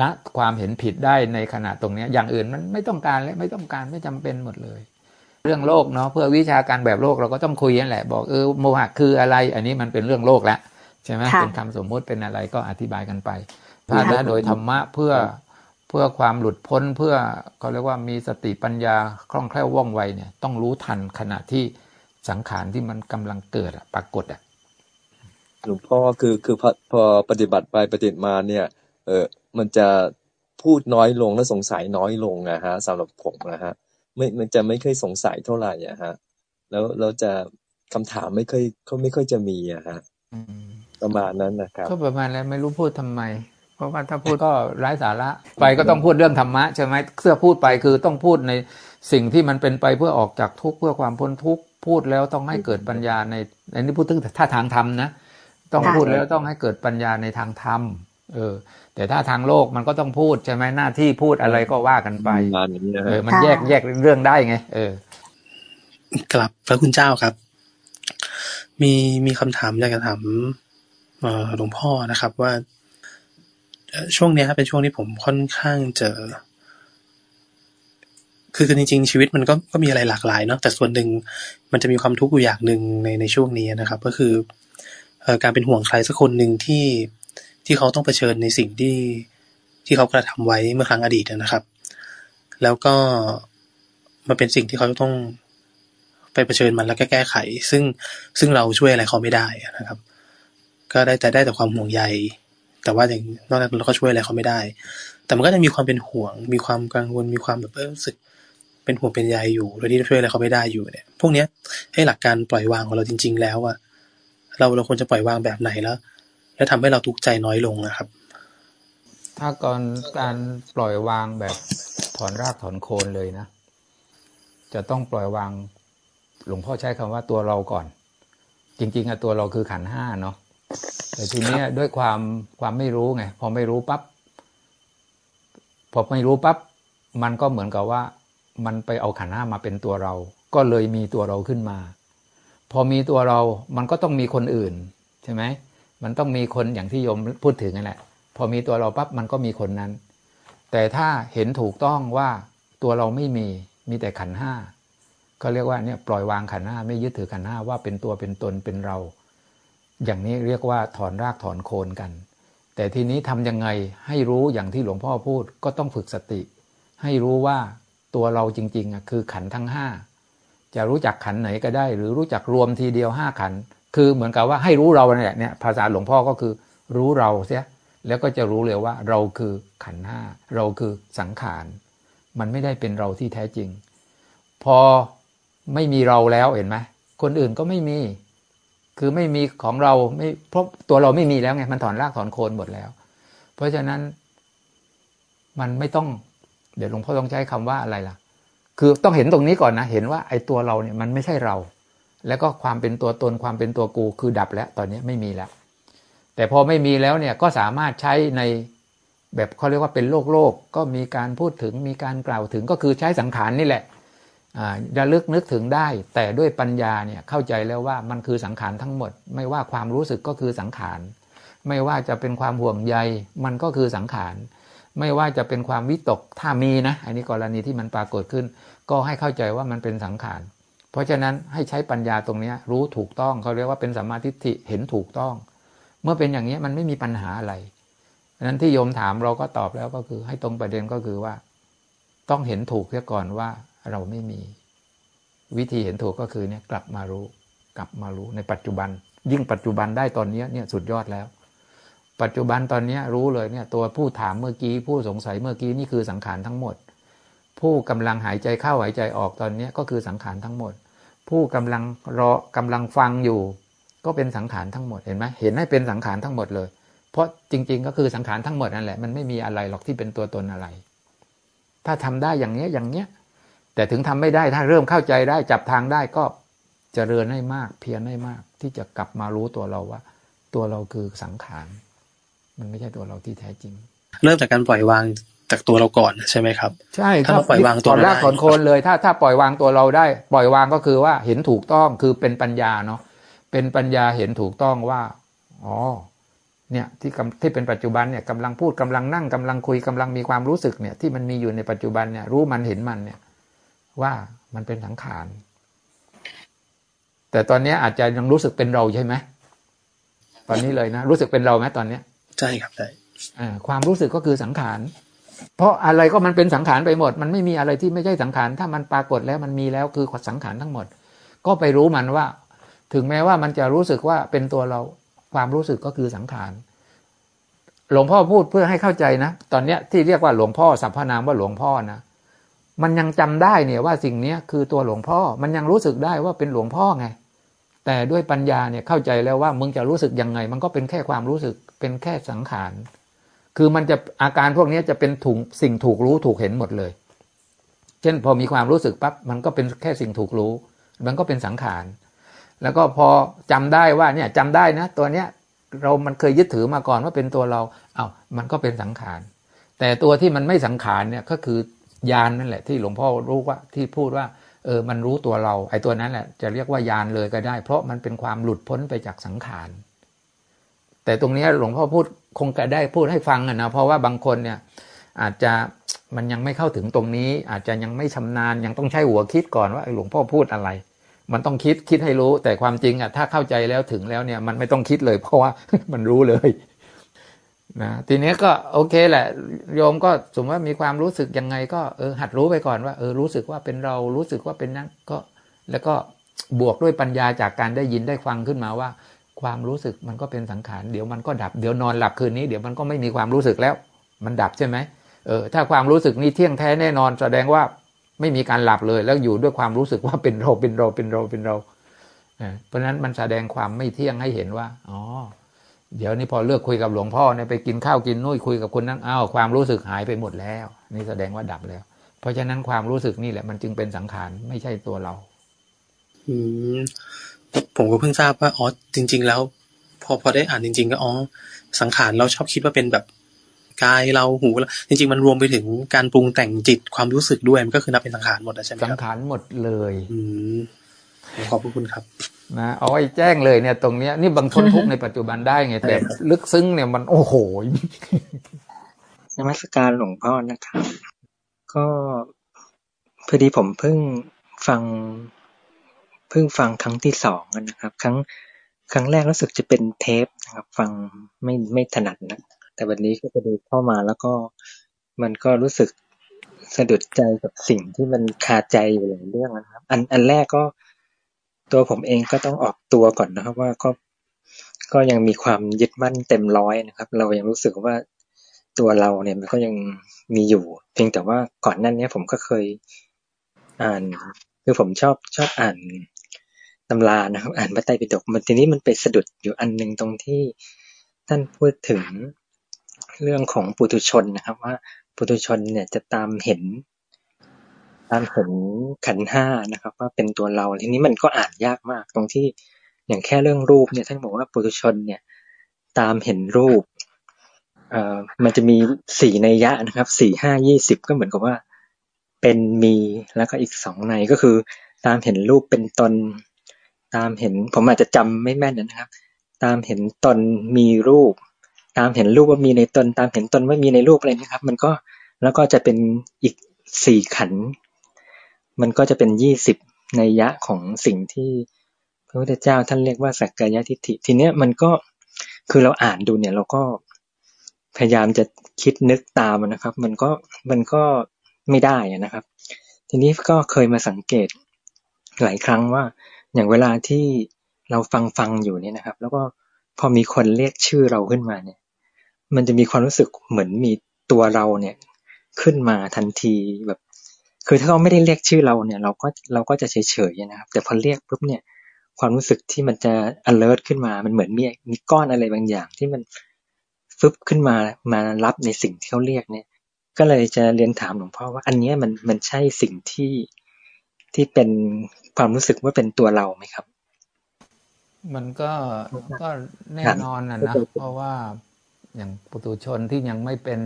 ละความเห็นผิดได้ในขณะตรงนี้ อย่างอื่นมันไม่ต้องการและไม่ต้องการไม่จำเป็นหมดเลย เรื่องโลกเนาะเพื่อวิชาการแบบโลกเราก็ต้องคุยนั่นแหละ บอกเออโมหะคืออะไร อันนี้มันเป็นเรื่องโลกแล้วใช่ไหมเป็นคำสมมุติเป็นอะไรก็อธิบายกันไปถ้าโดยธรรมะเพื่อเพื่อความหลุดพ้นเพื่อเขาเรียกว่ามีสติปัญญาคล่องแคล่วว่องไวเนี่ย ต้องรู้ทันขณะที่สังขารที่มันกำลังเกิดปรากฏอะหลวงพ่อคือคือพอพอปฏิบัติไปปฏิบัติมาเนี่ย เออมันจะพูดน้อยลงและสงสัยน้อยลงนะฮะสำหรับผมนะฮะไม่มันจะไม่เคยสงสัยเท่าไหร่อะฮะ แล้วเราจะคำถามไม่ค่อยเขาไม่ค่อยจะมีอะฮะประมาณนั้นนะครับก็ประมาณแล้วไม่รู้พูดทำไม เพราะว่าถ้าพูดก็ไร้สาระ ไปก็ต้องพูดเรื่องธรรมะใช่ไหมเสื้อพูดไปคือต้องพูดในสิ่งที่มันเป็นไปเพื่อออกจากทุกข์เพื่อความพ้นทุกข์พูดแล้วต้องให้เกิดปัญญาในในนี้พูดถึงถ้าทางธรรมนะต้องพูดแล้วต้องให้เกิดปัญญาในทางธรรมเออ แต่ถ้าทางโลกมันก็ต้องพูดใช่ไหมหน้าที่พูดอะไรก็ว่ากันไปเออมันแยกแยกเรื่องได้ไง เออ กลับพระคุณเจ้าครับ มีมีคำถามอยากจะถามหลวงพ่อนะครับว่าช่วงนี้เป็นช่วงที่ผมค่อนข้างเจอคือคือจริงๆชีวิตมันก็ก็มีอะไรหลากหลายเนาะแต่ส่วนหนึ่งมันจะมีความทุกข์อยู่อย่างหนึ่งในในช่วงนี้นะครับ ก็คือการเป็นห่วงใครสักคนหนึ่งที่ ที่เขาต้องเผชิญในสิ่งที่ที่เขากระทำไว้เมื่อครั้งอดีตนะครับ แล้วก็มันเป็นสิ่งที่เขาต้องไปเผชิญมันแล้วแก้ไข ซึ่งซึ่งเราช่วยอะไรเขาไม่ได้นะครับ ก็ได้แต่ได้แต่ความห่วงใย แต่ว่าอย่างนอกจากเราก็ช่วยอะไรเขาไม่ได้ แต่มันก็จะมีความเป็นห่วง มีความกังวลมีความแบบเออรู้สึกเป็นห่วงเป็นใยอยู่โดยที่ช่วยอะไรเขาไม่ได้อยู่เนี่ย พวกเนี้ยให้หลักการปล่อยวางของเราจริง ๆ แล้วอะเราเราควรจะปล่อยวางแบบไหนแล้ว แล้วทำให้เราทุกข์ใจน้อยลงนะครับ ถ้าก่อนการปล่อยวางแบบถอนรากถอนโคนเลยนะ จะต้องปล่อยวาง หลวงพ่อใช้คำว่าตัวเราก่อน จริง ๆอะตัวเราคือขันห้าเนาะแต่ทีนี้ด้วยความความไม่รู้ไงพอไม่รู้ปับ๊บพอไม่รู้ปับ๊บมันก็เหมือนกับว่ามันไปเอาขันห้ามาเป็นตัวเรา ก็เลยมีตัวเราขึ้นมา พอมีตัวเรา มันก็ต้องมีคนอื่น ใช่ไหม มันต้องมีคนอย่างที่โยมพูดถึงนั่นแหละ พอมีตัวเราปั๊บมันก็มีคนนั้น แต่ถ้าเห็นถูกต้องว่าตัวเราไม่มีมีแต่ขันห้าก็เรียกว่าเนี่ยปล่อยวางขันห้าไม่ยึดถือขันห้าว่าเป็นตัวเป็นตนเป็นเรา อย่างนี้เรียกว่าถอนรากถอนโคนกัน แต่ทีนี้ทํำยังไงให้รู้อย่างที่หลวงพ่อพูดก็ต้องฝึกสติ ให้รู้ว่าตัวเราจริงๆอะคือขันทั้งห้าจะรู้จักขันไหนก็ได้ หรือรู้จักรวมทีเดียวห้าขัน คือเหมือนกับว่าให้รู้เราเนี่ยเนี่ยภาษาหลวงพ่อก็คือรู้เราเสียแล้วก็จะรู้เลยว่าเราคือขันห้าเราคือสังขาร มันไม่ได้เป็นเราที่แท้จริง พอไม่มีเราแล้วเห็นไหมคนอื่นก็ไม่มี คือไม่มีของเราไม่เพราะตัวเราไม่มีแล้วไงมันถอนรากถอนโคนหมดแล้ว เพราะฉะนั้นมันไม่ต้อง เดี๋ยวหลวงพ่อต้องใช้คำว่าอะไรล่ะ คือต้องเห็นตรงนี้ก่อนนะ เห็นว่าไอ้ตัวเราเนี่ยมันไม่ใช่เรา แล้วก็ความเป็นตัวตนความเป็นตัวกูคือดับแล้ว ตอนนี้ไม่มีแล้ว แต่พอไม่มีแล้วเนี่ยก็สามารถใช้ในแบบเขาเรียกว่าเป็นโลกโลกก็มีการพูดถึงมีการกล่าวถึงก็คือใช้สังขารนี่แหละระลึกนึกถึงได้ แต่ด้วยปัญญาเนี่ยเข้าใจแล้วว่ามันคือสังขารทั้งหมด ไม่ว่าความรู้สึกก็คือสังขาร ไม่ว่าจะเป็นความห่วงใยมันก็คือสังขาร ไม่ว่าจะเป็นความวิตกถ้ามีนะ อันนี้กรณีที่มันปรากฏขึ้น ก็ให้เข้าใจว่ามันเป็นสังขาร เพราะฉะนั้นให้ใช้ปัญญาตรงนี้รู้ถูกต้องเขาเรียกว่าเป็นสัมมาทิฏฐิเห็นถูกต้อง เมื่อเป็นอย่างนี้มันไม่มีปัญหาอะไรนั้นที่โยมถามเราก็ตอบแล้วก็คือให้ตรงประเด็นก็คือว่า ต้องเห็นถูกเสียก่อนว่าเราไม่มี วิธีเห็นถูกก็คือเนี่ยกลับมารู้ กลับมารู้ในปัจจุบัน ยิ่งปัจจุบันได้ตอนนี้เนี่ยสุดยอดแล้ว ปัจจุบันตอนนี้รู้เลยเนี่ยตัวผู้ถามเมื่อกี้ผู้สงสัยเมื่อกี้นี่คือสังขารทั้งหมด ผู้กำลังหายใจเข้าหายใจออกตอนนี้ก็คือสังขารทั้งหมด ผู้กำลังรอกำลังฟังอยู่ ก็เป็นสังขารทั้งหมดเห็นไหมเห็นให้เป็นสังขารทั้งหมดเลย เพราะจริง ๆ ก็คือสังขารทั้งหมดนั่นแหละมันไม่มีอะไรหรอกที่เป็นตัวตนอะไร ถ้าทำได้อย่างเนี้ยอย่างเนี้ยแต่ถึงทำไม่ได้ถ้าเริ่มเข้าใจได้จับทางได้ก็จเจริญให้มาก เพียรให้มาก ที่จะกลับมารู้ตัวเราว่า ตัวเราคือสังขารมันไม่ใช่ตัวเราที่แท้จริง เริ่มจากการปล่อยวาง จากตัวเราก่อนใช่ไหมครับ ใช่ถ้าเราปล่อยวางตัวเราแรกได้ถอนโคนเลย ถ้าถ้าปล่อยวางตัวเราได้ ปล่อยวางก็คือว่าเห็นถูกต้องคือเป็นปัญญาเนาะเป็นปัญญาเห็นถูกต้องว่าอ๋อเนี่ยที่กำที่เป็นปัจจุบันเนี่ยกำลังพูดกำลังนั่งกำลังคุยกำลังมีความรู้สึกเนี่ย ที่มันมีอยู่ในปัจจุบันเนี่ย รู้มันเห็นมันเนี่ย ว่ามันเป็นสังขารแต่ตอนเนี้ยอาจจะยังรู้สึกเป็นเราใช่ไหมตอนนี้เลยนะ รู้สึกเป็นเราไหมตอนเนี้ยใช่ครับใช่อ่าความรู้สึกก็คือสังขาร เพราะอะไรก็มันเป็นสังขารไปหมด มันไม่มีอะไรที่ไม่ใช่สังขารถ้ามันปรากฏแล้วมันมีแล้วคือสังขารทั้งหมด ก็ไปรู้มันว่า ถึงแม้ว่ามันจะรู้สึกว่าเป็นตัวเราความรู้สึกก็คือสังขารหลวงพ่อพูดเพื่อให้เข้าใจนะ ตอนเนี้ยที่เรียกว่าหลวงพ่อสรรพนามว่าหลวงพ่อนะมันยังจำได้เนี่ยว่าสิ่งเนี้ยคือตัวหลวงพ่อ มันยังรู้สึกได้ว่าเป็นหลวงพ่อไง แต่ด้วยปัญญาเนี่ยเข้าใจแล้วว่ามึงจะรู้สึกยังไง มันก็เป็นแค่ความรู้สึกเป็นแค่สังขาร คือมันจะอาการพวกนี้จะเป็นถูกสิ่งถูกรู้ถูกเห็นหมดเลย เช่นพอมีความรู้สึกปั๊บมันก็เป็นแค่สิ่งถูกรู้ มันก็เป็นสังขาร แล้วก็พอจำได้ว่าเนี่ยจำได้นะ ตัวเนี้ยเรามันเคยยึดถือมาก่อนว่าเป็นตัวเราเอา้ามันก็เป็นสังขาร แต่ตัวที่มันไม่สังขารเนี่ยก็คือยานนั่นแหละที่หลวงพ่อรู้ว่าที่พูดว่าเออมันรู้ตัวเรา ไอ้ตัวนั้นแหละจะเรียกว่ายานเลยก็ได้ เพราะมันเป็นความหลุดพ้นไปจากสังขาร แต่ตรงนี้หลวงพ่อพูด คงจะได้พูดให้ฟังนะเพราะว่าบางคนเนี่ยอาจจะมันยังไม่เข้าถึงตรงนี้ อาจจะยังไม่ชำนาญยังต้องใช้หัวคิดก่อนว่าหลวงพ่อพูดอะไร มันต้องคิดคิดให้รู้ แต่ความจริงอะถ้าเข้าใจแล้วถึงแล้วเนี่ยมันไม่ต้องคิดเลย เพราะว่ามันรู้เลยนะทีนี้ก็โอเคแหละโยมก็สมมติว่ามีความรู้สึกยังไง ก็เออหัดรู้ไปก่อนว่าเออรู้สึกว่าเป็นเรารู้สึกว่าเป็นนั้นก็ แล้วก็บวกด้วยปัญญาจากการได้ยินได้ฟังขึ้นมาว่า ความรู้สึกมันก็เป็นสังขารเดี๋ยวมันก็ดับเดี๋ยวนอนหลับคืนนี้เดี๋ยวมันก็ไม่มีความรู้สึกแล้ว มันดับใช่ไหมเออถ้าความรู้สึกนี้เที่ยงแท้แน่นอนแสดงว่าไม่มีการหลับเลยแล้วอยู่ด้วยความรู้สึกว่าเป็นเราเป็นเราเป็นเราเป็นเราเพราะนั้นมันแสดงความไม่เที่ยงให้เห็นว่าอ๋อเดี๋ยวนี้พอเลิกคุยกับหลวงพ่อเนี่ยไปกินข้าวกินนุ่ยคุยกับคนนั้นอ้าวความรู้สึกหายไปหมดแล้ว นี่แสดงว่าดับแล้ว เพราะฉะนั้นความรู้สึกนี่แหละมันจึงเป็นสังขารไม่ใช่ตัวเรา อืม ผมก็เพิ่งทราบว่าอ๋อจริง ๆ แล้ว พอพอได้อ่านจริง ๆ ก็อ๋อสังขารเราชอบคิดว่าเป็นแบบกายเราหูเราจริง ๆ มันรวมไปถึงการปรุงแต่งจิตความรู้สึกด้วยมันก็คือนับเป็นสังขารหมดใช่ไหมคสัรับงขารหมดเลย อืมขอบพระคุณครับนะเอาไว้แจ้งเลยเนี่ย ตรงเนี้ยนี่บางทนทุกข์ในปัจจุบันได้ไงแต่ลึกซึ้งเนี่ยมันโอ้โหนมัสการหลวงพ่อนะครับ ก็พอดีผมเพิ่งฟัง เพิ่งฟังครั้งที่สองนะครับ ครั้งครั้งแรกรู้สึกจะเป็นเทปนะครับ ฟังไม่ไม่ถนัดนะแต่วันนี้ก็พอดีเข้ามาแล้วก็มันก็รู้สึกสะดุดใจกับสิ่งที่มันคาใจอยู่หลายเรื่องนะครับ อันอันแรกก็ตัวผมเองก็ต้องออกตัวก่อนนะครับ ว่าก็ก็ยังมีความยึดมั่นเต็มร้อยนะครับ เรายังรู้สึกว่าตัวเราเนี่ยมันก็ยังมีอยู่ เพียงแต่ว่าก่อนนั้นเนี้ยผมก็เคยอ่าน คือผมชอบชอบอ่าน ตำรานะครับ อ่านพระไตรปิฎกมันทีนี้มันไปสะดุดอยู่อันหนึ่งตรงที่ท่านพูดถึงเรื่องของปุถุชนนะครับ ว่าปุถุชนเนี่ยจะตามเห็น ตามเห็นขันห้านะครับ ว่าเป็นตัวเราทีนี้มันก็อ่านยากมากตรงที่อย่างแค่เรื่องรูปเนี่ยท่านบอกว่าปุถุชนเนี่ย ตามเห็นรูปเอ่อมันจะมีสี่ในยะนะครับสี่ห้ายี่สิบก็เหมือนกับว่า เป็นมีแล้วก็อีกสองในก็คือ ตามเห็นรูปเป็นตน ตามเห็นผมอาจจะจำไม่แม่นนะครับ ตามเห็นตนมีรูป ตามเห็นรูปว่ามีในตน ตามเห็นตนว่ามีในรูปอะไรนะครับ มันก็แล้วก็จะเป็นอีกสี่ขัน มันก็จะเป็นยี่สิบในยยะของสิ่งที่พระพุทธเจ้าท่านเรียกว่าสักกายทิฏฐิทีเนี้ยมันก็คือเราอ่านดูเนี่ยเราก็พยายามจะคิดนึกตามนะครับ มันก็มันก็ไม่ได้นะครับ ทีนี้ก็เคยมาสังเกตหลายครั้งว่า อย่างเวลาที่เราฟังฟังอยู่เนี่ยนะครับ แล้วก็พอมีคนเรียกชื่อเราขึ้นมาเนี่ย มันจะมีความรู้สึกเหมือนมีตัวเราเนี่ยขึ้นมาทันทีแบบ คือถ้าเขาไม่ได้เรียกชื่อเราเนี่ย เราก็เราก็จะเฉยๆนะครับ แต่พอเรียกปุ๊บเนี่ย ความรู้สึกที่มันจะ alert ขึ้นมา มันเหมือนมีมีก้อนอะไรบางอย่าง ที่มันฟึบขึ้นมามารับในสิ่งที่เขาเรียกเนี่ย ก็เลยจะเรียนถามหลวงพ่อว่า อันนี้มันมันใช่สิ่งที่ ที่เป็นความรู้สึกว่าเป็นตัวเราไหมครับ มันก็ก็แน่นอนนะนะเพราะว่าอย่างปุตุชนที่ยังไม่เป็น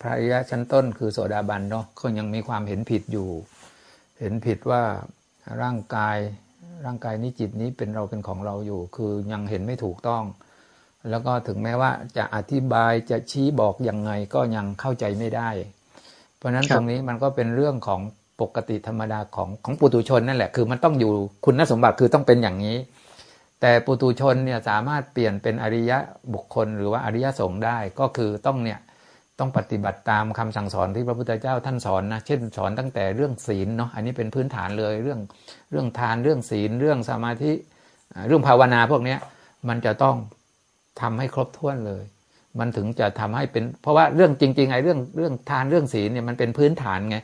พระอริยะชั้นต้น คือโสดาบันเนาะก็ยังมีความเห็นผิดอยู่ เห็นผิดว่าร่างกายร่างกายนี้จิตนี้เป็นเราเป็นของเราอยู่ คือยังเห็นไม่ถูกต้อง แล้วก็ถึงแม้ว่าจะอธิบายจะชี้บอกยังไงก็ยังเข้าใจไม่ได้ เพราะฉะนั้นตรงนี้มันก็เป็นเรื่องของ ปกติธรรมดาของของปุตุชนนั่นแหละคือมันต้องอยู่คุณสมบัติคือต้องเป็นอย่างนี้ แต่ปุตุชนเนี่ยสามารถเปลี่ยนเป็นอริยะบุคคล หรือว่าอริยสงฆ์ได้ก็คือต้องเนี่ยต้องปฏิบัติตามคำสั่งสอนที่พระพุทธเจ้าท่านสอนนะเช่นสอนตั้งแต่เรื่องศีลเนาะอันนี้เป็นพื้นฐานเลยเรื่องเรื่องทานเรื่องศีลเรื่องสมาธิเรื่องภาวนาพวกนี้มันจะต้องทำให้ครบถ้วนเลย มันถึงจะทำให้เป็น เพราะว่าเรื่องจริงๆไอ้เรื่องเรื่องทานเรื่องศีลเนี่ยมันเป็นพื้นฐานไง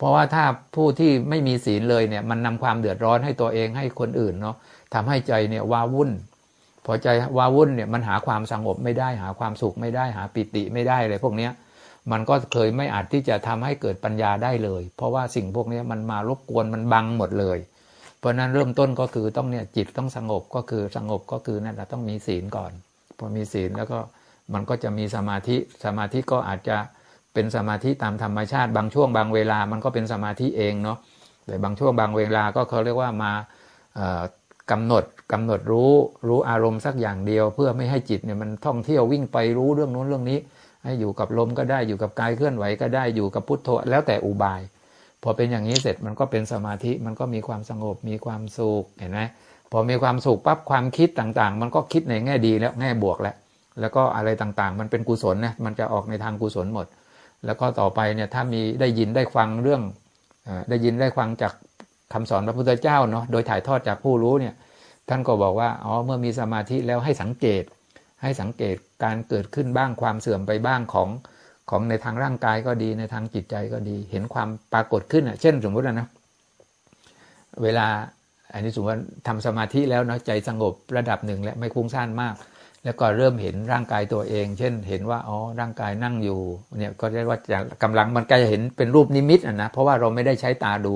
เพราะว่าถ้าผู้ที่ไม่มีศีลเลยเนี่ยมันนำความเดือดร้อนให้ตัวเองให้คนอื่นเนาะทำให้ใจเนี่ยว้าวุ่น พอใจว้าวุ่นเนี่ยมันหาความสงบไม่ได้หาความสุขไม่ได้หาปิติไม่ได้เลย พวกเนี้ยมันก็เคยไม่อาจที่จะทำให้เกิดปัญญาได้เลย เพราะว่าสิ่งพวกนี้มันมารบกวนมันบังหมดเลย เพราะนั้นเริ่มต้นก็คือต้องเนี่ยจิตต้องสงบก็คือสงบก็คือนั่นแหละต้องมีศีลก่อน พอมีศีลแล้วก็มันก็จะมีสมาธิสมาธิก็อาจจะ เป็นสมาธิตามธรรมชาติ บางช่วงบางเวลามันก็เป็นสมาธิเองเนาะแต่บางช่วงบางเวลาก็เขาเรียกว่ามากำหนดกำหนดรู้รู้อารมณ์สักอย่างเดียว เพื่อไม่ให้จิตเนี่ยมันท่องเที่ยววิ่งไปรู้เรื่องนู้นเรื่องนี้ ให้อยู่กับลมก็ได้อยู่กับกายเคลื่อนไหวก็ได้อยู่กับพุทโธแล้วแต่อุบาย พอเป็นอย่างนี้เสร็จมันก็เป็นสมาธิมันก็มีความสงบมีความสุขเห็นไหมพอมีความสุขปั๊บความคิดต่างๆ มันก็คิดในแง่ดีแล้วแง่บวกแล้วแล้วก็อะไรต่างๆ มันเป็นกุศลนะมันจะออกในทางกุศลหมด แล้วก็ต่อไปเนี่ยถ้ามีได้ยินได้ฟังเรื่องได้ยินได้ฟังจากคำสอนพระพุทธเจ้าเนาะโดยถ่ายทอดจากผู้รู้เนี่ยท่านก็บอกว่าอ๋อเมื่อมีสมาธิแล้วให้สังเกต ให้สังเกตการเกิดขึ้นบ้างความเสื่อมไปบ้างของของในทางร่างกายก็ดีในทางจิตใจก็ดี เห็นความปรากฏขึ้นอะเช่นสมมตินะเวลาอันนี้สมมติว่าทำสมาธิแล้วเนาะใจสงบระดับหนึ่งและไม่คุ้งซ่านมาก แล้วก็เริ่มเห็นร่างกายตัวเอง เช่น เห็นว่าอ๋อร่างกายนั่งอยู่เนี่ยก็เรียกว่าจะกำลังมันก็จะเห็นเป็นรูปนิมิตอะนะเพราะว่าเราไม่ได้ใช้ตาดู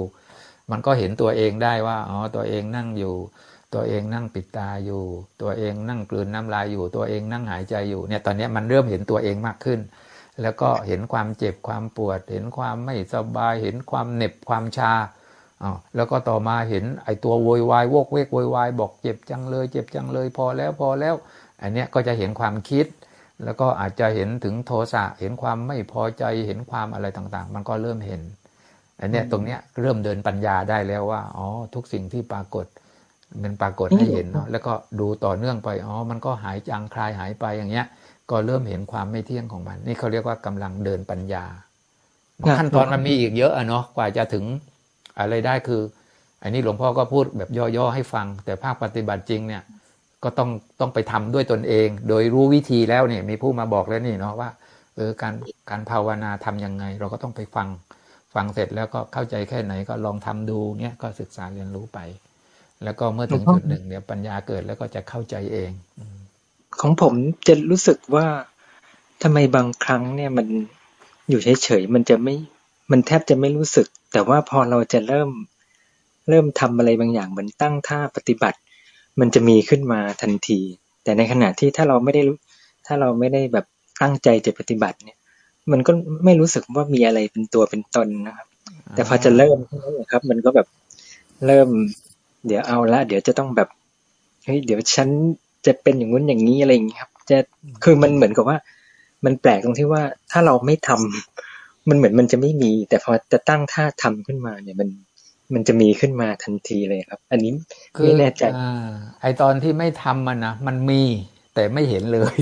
มันก็เห็นตัวเองได้ว่าอ๋อตัวเองนั่งอยู่ ตัวเองนั่งปิดตาอยู่ ตัวเองนั่งกลืนน้ำลายอยู่ ตัวเองนั่งหายใจอยู่เนี่ยตอนนี้มันเริ่มเห็นตัวเองมากขึ้น แล้วก็เห็นความเจ็บความปวด เห็นความไม่สบาย เห็นความเหน็บความชาอ๋อแล้วก็ต่อมาเห็นไอ้ตัวโวยวายโวกเวกโวยวายบอกเจ็บจังเลย เจ็บจังเลย พอแล้วพอแล้ว อันนี้ก็จะเห็นความคิด แล้วก็อาจจะเห็นถึงโทสะ เห็นความไม่พอใจเห็นความอะไรต่างๆ มันก็เริ่มเห็น อันนี้ตรงเนี้ยเริ่มเดินปัญญาได้แล้วว่าอ๋อทุกสิ่งที่ปรากฏมันปรากฏให้เห็นเนาะแล้วก็ดูต่อเนื่องไปอ๋อมันก็หายจางคลายหายไปอย่างเงี้ย ก็เริ่มเห็นความไม่เที่ยงของมัน นี่เขาเรียกว่ากำลังเดินปัญญา ขั้นตอนมันมีอีกเยอะอะเนาะกว่าจะถึงอะไรได้คือ อันนี้หลวงพ่อก็พูดแบบย่อๆให้ฟัง แต่ภาคปฏิบัติจริงเนี่ย ก็ต้องต้องไปทำด้วยตนเอง โดยรู้วิธีแล้วเนี่ยมีผู้มาบอกแล้วนี่เนาะว่าเออการการภาวนาทํำยังไง เราก็ต้องไปฟังฟังเสร็จแล้วก็เข้าใจแค่ไหนก็ลองทำดูเนี่ยก็ศึกษาเรียนรู้ไป แล้วก็เมื่อถึงจุดหนึ่งเนี่ยปัญญาเกิดแล้วก็จะเข้าใจเองของผมจะรู้สึกว่าทำไมบางครั้งเนี่ยมันอยู่เฉยๆมันจะไม่มันแทบจะไม่รู้สึก แต่ว่าพอเราจะเริ่มเริ่มทำอะไรบางอย่างเหมือนตั้งท่าปฏิบัติ มันจะมีขึ้นมาทันที แต่ในขณะที่ถ้าเราไม่ได้ถ้าเราไม่ได้แบบตั้งใจจะปฏิบัติเนี่ย มันก็ไม่รู้สึกว่ามีอะไรเป็นตัวเป็นตนนะครับ แต่พอจะเริ่มครับ มันก็แบบเริ่ม เดี๋ยวเอาละเดี๋ยวจะต้องแบบเฮ้ยเดี๋ยวฉันจะเป็นอย่างนู้นอย่างนี้อะไรอย่างนี้ครับ จะคือมันเหมือนกับว่า มันแปลกตรงที่ว่าถ้าเราไม่ทำมันเหมือนมันจะไม่มี แต่พอจะตั้งท่าทำขึ้นมาเนี่ยมัน มันจะมีขึ้นมาทันทีเลยครับ อันนี้ไม่แน่ใจไอตอนที่ไม่ทำมันนะมันมีแต่ไม่เห็นเลย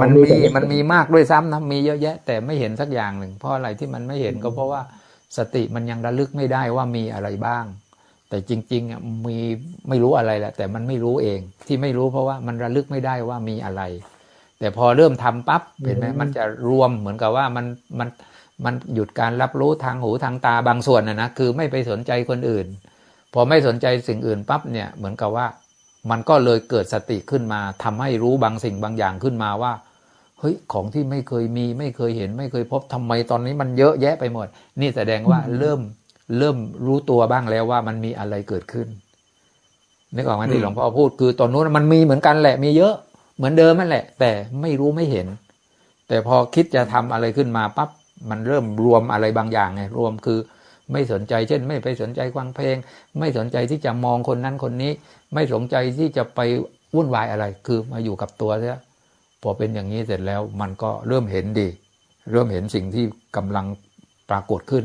มันมีมันมีมากด้วยซ้ำนะมีเยอะแยะ แต่ไม่เห็นสักอย่างหนึ่ง เพราะอะไรที่มันไม่เห็นก็เพราะว่าสติมันยังระลึกไม่ได้ว่ามีอะไรบ้าง แต่จริงๆอะมีไม่รู้อะไรแหละแต่มันไม่รู้เองที่ไม่รู้เพราะว่ามันระลึกไม่ได้ว่ามีอะไร แต่พอเริ่มทำปั๊บเห็นไหมมันจะรวมเหมือนกับว่ามันมัน มันหยุดการรับรู้ทางหูทางตาบางส่วนนะนะคือไม่ไปสนใจคนอื่น พอไม่สนใจสิ่งอื่นปั๊บเนี่ยเหมือนกับว่า มันก็เลยเกิดสติขึ้นมาทำให้รู้บางสิ่งบางอย่างขึ้นมาว่าเฮ้ยของที่ไม่เคยมีไม่เคยเห็น ไม่เคยพบทำไมตอนนี้มันเยอะแยะไปหมด นี่แสดงว่าเริ่มเริ่มรู้ตัวบ้างแล้วว่ามันมีอะไรเกิดขึ้นนึกออกไหมที่หลวงพ่อพูดคือตอนนู้นมันมีเหมือนกันแหละมีเยอะเหมือนเดิมนั่นแหละ แต่ไม่รู้ไม่เห็น แต่พอคิดจะทำอะไรขึ้นมาปั๊บ มันเริ่มรวมอะไรบางอย่างไงรวมคือไม่สนใจเช่น ไม่ไปสนใจฟังเพลง ไม่สนใจที่จะมองคนนั้นคนนี้ ไม่สนใจที่จะไปวุ่นวายอะไร คือมาอยู่กับตัวเสียพอเป็นอย่างนี้เสร็จแล้วมันก็เริ่มเห็นดี เริ่มเห็นสิ่งที่กำลังปรากฏขึ้น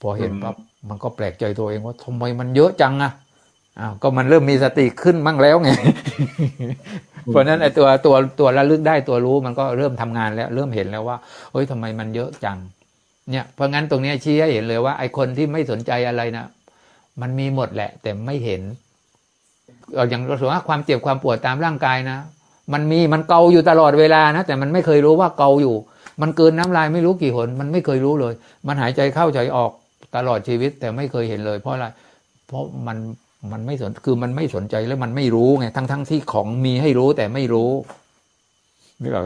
พอเห็นปั๊บมันก็แปลกใจตัวเองว่าทำไมมันเยอะจังอะ อ้าวก็มันเริ่มมีสติขึ้นมั่งแล้วไง เพราะนั้นไอ้ตัวตัวตัวระลึกได้ตัวรู้มันก็เริ่มทำงานแล้ว เริ่มเห็นแล้วว่าเฮ้ยทำไมมันเยอะจัง เนี่ยเพราะงั้นตรงนี้ชี้ให้เห็นเลยว่าไอ้คนที่ไม่สนใจอะไรนะมันมีหมดแหละ แต่ไม่เห็นอย่างเราสมมติว่าความเจ็บความปวดตามร่างกายนะมันมีมันเกาอยู่ตลอดเวลานะแต่มันไม่เคยรู้ว่าเกาอยู่ มันเกินน้ำลายไม่รู้กี่หน มันไม่เคยรู้เลย มันหายใจเข้าใจออกตลอดชีวิต แต่ไม่เคยเห็นเลย เพราะอะไรเพราะมัน มันไม่สนคือมันไม่สนใจแล้วมันไม่รู้ไงทั้งทั้งที่ของมีให้รู้แต่ไม่รู้นี่หรอ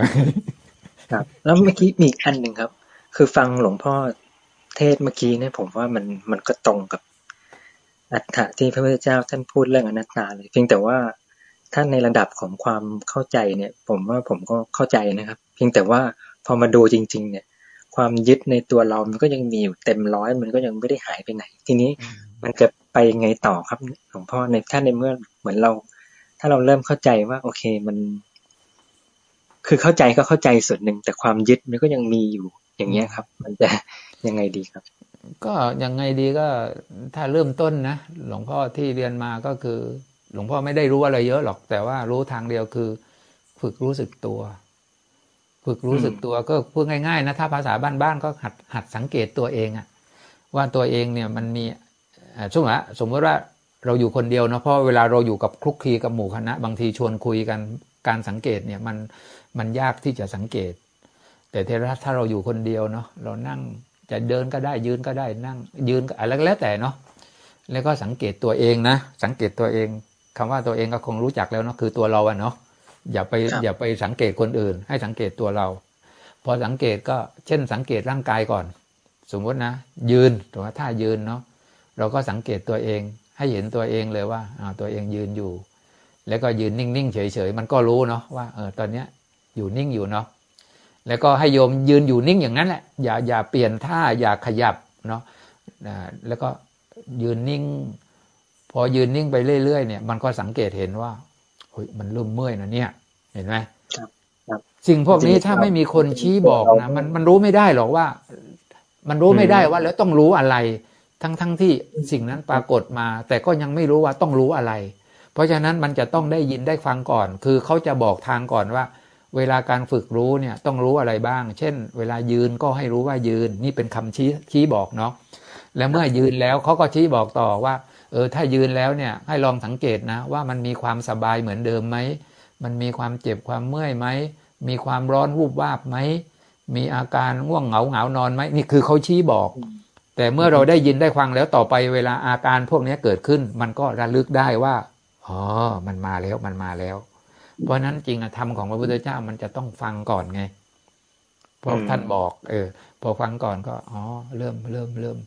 ครับ แล้วเมื่อกี้มีอันหนึ่งครับ คือฟังหลวงพ่อเทศเมื่อกี้เนี่ยผมว่ามันมันก็ตรงกับอัตถะที่พระพุทธเจ้าท่านพูดเรื่องอนัตตาเลยเพียงแต่ว่าถ้าในระดับของความเข้าใจเนี่ย ผมว่าผมก็เข้าใจนะครับ เพียงแต่ว่าพอมาดูจริง ๆ เนี่ย ความยึดในตัวเรามันก็ยังมีอยู่เต็มร้อยมันก็ยังไม่ได้หายไปไหน ทีนี้ มันจะไปยังไงต่อครับหลวงพ่อในถ้าในเมื่อเหมือนเรา ถ้าเราเริ่มเข้าใจว่า โอเคมัน คือเข้าใจก็เข้าใจส่วนหนึ่ง แต่ความยึดมันก็ยังมีอยู่อย่างเงี้ยครับ มันจะยังไงดีครับ ก็ยังไงดีก็ถ้าเริ่มต้นนะหลวงพ่อที่เรียนมาก็คือ หลวงพ่อไม่ได้รู้อะไรเยอะหรอก แต่ว่ารู้ทางเดียวคือ ฝึกรู้สึกตัวฝึกรู้สึกตัวก็พูดง่ายๆนะถ้าภาษาบ้านๆก็หัดหัดสังเกตตัวเองอะว่าตัวเองเนี่ยมันมี ช่วงละสมมติว่าเราอยู่คนเดียวเนาะเพราะเวลาเราอยู่กับคลุกคลีกับหมู่คณะ บางทีชวนคุยกันการสังเกตเนี่ยมันมันยากที่จะสังเกต แต่ถ้าเราอยู่คนเดียวเนาะเรานั่งจะเดินก็ได้ยืนก็ได้นั่ง ยืนอะไรก็แล้วแต่เนาะแล้วก็สังเกตตัวเองนะ สังเกตตัวเองคำว่าตัวเองก็คงรู้จักแล้วเนาะคือตัวเราอะเนาะอย่าไปอย่าไปสังเกตคนอื่น ให้สังเกตตัวเรา พอสังเกตก็เช่นสังเกตร่างกายก่อน สมมตินะ ยืนถือว่าท่ายืนเนาะ เราก็สังเกตตัวเอง ให้เห็นตัวเองเลยว่าตัวเองยืนอยู่ แล้วก็ยืนนิ่งๆเฉยๆมันก็รู้เนาะว่าเออตอนเนี้ยอยู่นิ่งอยู่เนาะแล้วก็ให้โยมยืนอยู่นิ่งอย่างนั้นแหละอย่าอย่าเปลี่ยนท่าอย่าขยับเนาะแล้วก็ยืนนิ่ง พอยืนนิ่งไปเรื่อยๆเนี่ย มันก็สังเกตเห็นว่าเฮ้ยมันเริ่มเมื่อยนะเนี่ย เห็นไหมสิ่งพวกนี้ถ้าไม่มีคนชี้บอกนะมันมันรู้ไม่ได้หรอกว่า มันรู้ไม่ได้ว่าแล้วต้องรู้อะไร ทั้งๆทที่สิ่งนั้นปรากฏมา แต่ก็ยังไม่รู้ว่าต้องรู้อะไร เพราะฉะนั้นมันจะต้องได้ยินได้ฟังก่อน คือเขาจะบอกทางก่อนว่า เวลาการฝึกรู้เนี่ยต้องรู้อะไรบ้าง เช่น เวลายืนก็ให้รู้ว่ายืน นี่เป็นคำชี้ชี้บอกเนาะแล้วเมื่อยืนแล้วเขาก็ชี้บอกต่อว่า เออถ้ายืนแล้วเนี่ยให้ลองสังเกตนะ ว่ามันมีความสบายเหมือนเดิมไหมมันมีความเจ็บความเมื่อยไหมมีความร้อนวูบวาบไหมมีอาการง่วงเหงาเหงานอนไหมนี่คือเขาชี้บอก แต่เมื่อเราได้ยินได้ฟังแล้วต่อไปเวลาอาการพวกนี้เกิดขึ้น มันก็ระลึกได้ว่าอ๋อมันมาแล้วมันมาแล้ว เพราะนั้นจริงธรรมของพระพุทธเจ้ามันจะต้องฟังก่อนไงพอท่านบอก เออ พอฟังก่อนก็อ๋อเริ่มเริ่มเริ่ม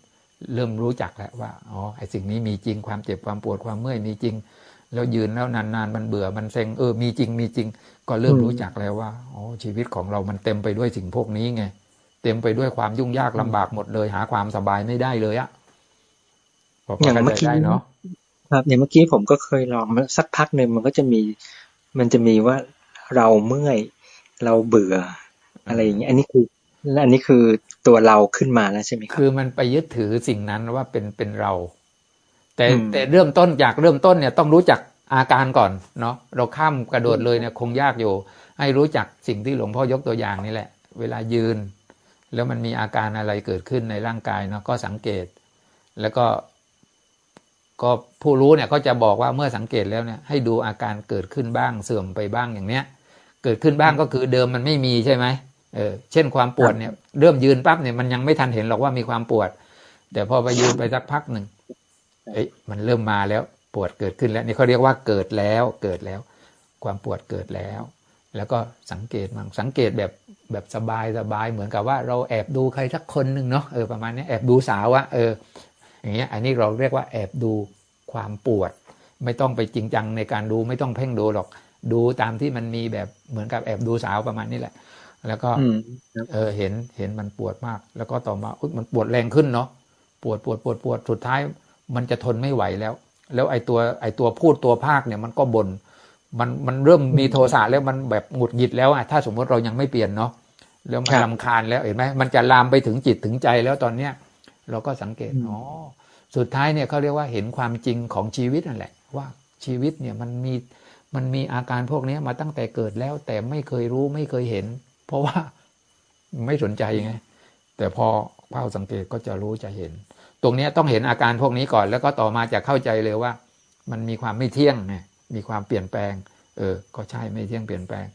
เริ่มรู้จักแล้วว่าอ๋อไอสิ่งนี้มีจริงความเจ็บความปวดความเมื่อยมีจริงแล้วยืนแล้วนานๆ มันเบื่อมันเซ็งเออมีจริงมีจริง ก็เริ่มรู้จักแล้วว่าอ๋อชีวิตของเรามันเต็มไปด้วยสิ่งพวกนี้ไง เต็มไปด้วยความยุ่งยากลำบากหมดเลย หาความสบายไม่ได้เลยอะอย่างเมื่อกี้เนาะครับอย่างเมื่อกี้ผมก็เคยลองสักพักหนึ่งมันก็จะมี มันจะมีว่าเราเมื่อยเราเบื่อ อะไรอย่างเงี้ยอันนี้คือและอันนี้คือตัวเราขึ้นมาแล้วใช่ไหมครับคือมันไปยึดถือสิ่งนั้นว่าเป็นเป็นเรา แต่แต่เริ่มต้นจากเริ่มต้นเนี่ยต้องรู้จักอาการก่อนเนาะเราข้ามกระโดดเลยเนี่ยคงยากอยู่ ให้รู้จักสิ่งที่หลวงพ่อยกตัวอย่างนี่แหละ เวลายืน แล้วมันมีอาการอะไรเกิดขึ้นในร่างกายเนาะก็สังเกต แล้วก็ ก็ผู้รู้เนี่ยก็จะบอกว่าเมื่อสังเกตแล้วเนี่ยให้ดูอาการเกิดขึ้นบ้างเสื่อมไปบ้างอย่างเนี้ย เกิดขึ้นบ้างก็คือเดิมมันไม่มีใช่ไหมเออเช่นความปวดเนี่ยเริ่มยืนปั๊บเนี่ยมันยังไม่ทันเห็นหรอกว่ามีความปวด แต่พอไปยืนไปสักพักหนึ่งเอ้ยมันเริ่มมาแล้วปวดเกิดขึ้นแล้วนี่เขาเรียกว่าเกิดแล้วเกิดแล้ว ความปวดเกิดแล้ว แล้วก็สังเกตมั่งสังเกตแบบ แบบสบายสบายเหมือนกับว่าเราแอบดูใครสักคนหนึ่งเนาะเออประมาณนี้แอบดูสาวอะเอออย่างเงี้ยอันนี้เราเรียกว่าแอบดูความปวด ไม่ต้องไปจริงจังในการดูไม่ต้องเพ่งดูหรอกดูตามที่มันมีแบบเหมือนกับแอบดูสาวประมาณนี้แหละ แล้วก็อืมครับเออเห็นเห็นมันปวดมาก แล้วก็ต่อมาอุ๊ยมันปวดแรงขึ้นเนาะปวดปวดปวดปวดสุดท้าย มันจะทนไม่ไหวแล้ว แล้วไอ้ตัวไอ้ตัวพูดตัวภาคเนี่ยมันก็บน่น มันมันเริ่มมีโทสะแล้วมันแบบหงุดหงิดแล้วอะถ้าสมมติเรายังไม่เปลี่ยนเนาะแล้วมันครับลำคาญแล้วเห็นไหมมันจะลามไปถึงจิตถึงใจแล้วตอนเนี้ยเราก็สังเกตอืมอ๋อสุดท้ายเนี่ยเขาเรียกว่าเห็นความจริงของชีวิตนั่นแหละ ว่าชีวิตเนี่ยมันมีมันมีอาการพวกนี้มาตั้งแต่เกิดแล้ว แต่ไม่เคยรู้ไม่เคยเห็น เพราะว่าไม่สนใจไงแต่พอเฝ้าสังเกตก็จะรู้จะเห็น ตรงเนี้ยต้องเห็นอาการพวกนี้ก่อน แล้วก็ต่อมาจะเข้าใจเลยว่า มันมีความไม่เที่ยงไง มีความเปลี่ยนแปลง เออ ก็ใช่ไม่เที่ยงเปลี่ยนแปลง